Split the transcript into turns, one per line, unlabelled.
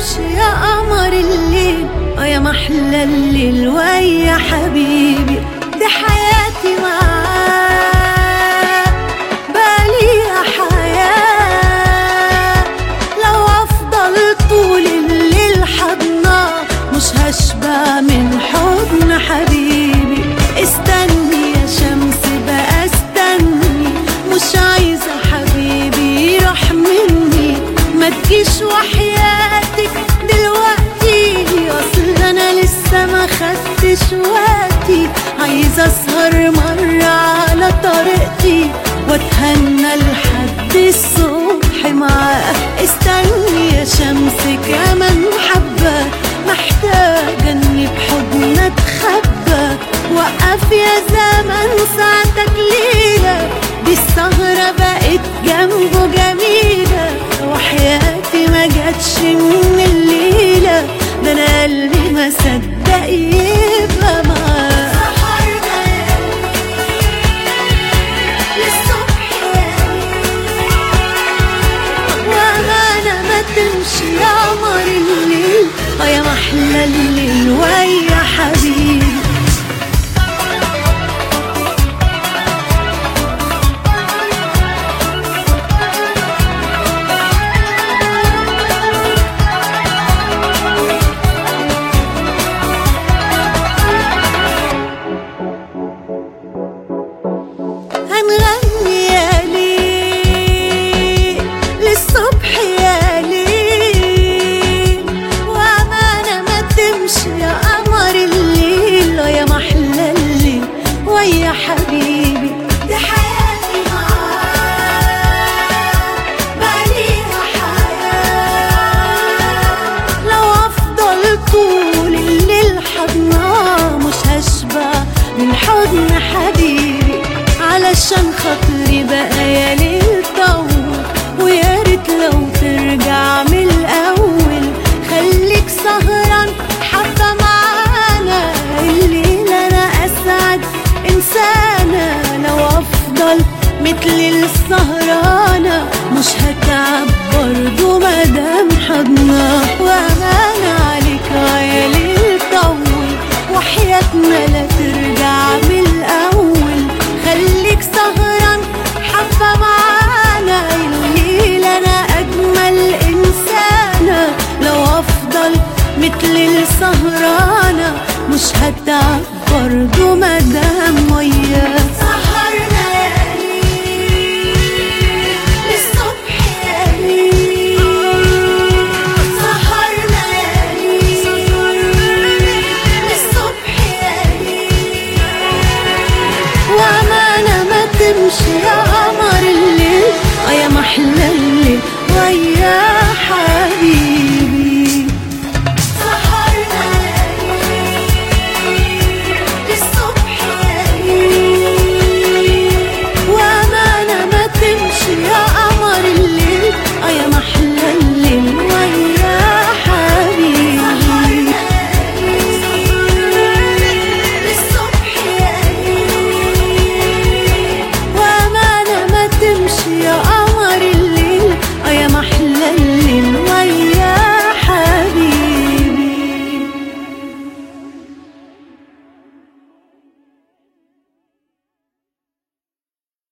تمشي يا قمر الليل آه يا محلى الليل ويا حبيبي. دي حياتي معاك. يا زمن ساعتك ليلة دي السهرة بقت جنبه جميلة وحياتي ما جاتش من الليلة ده أنا قلبي ما صدق يبقى ما تمشي يا قمر الليل آه يا محلى الليل ويا حبيبي. السهرانة مش هتعب برضو مادام حضنا وأمانة عليك يا ليل طول وحياتنا لا ترجع من الأول. خليك سهران حبة معانا الليل أنا أجمل إنسانة لو أفضل مثل السهرانة مش هتعب برضو مادام وياك تمشي يا قمر الليل. آه محلى الليل. ويا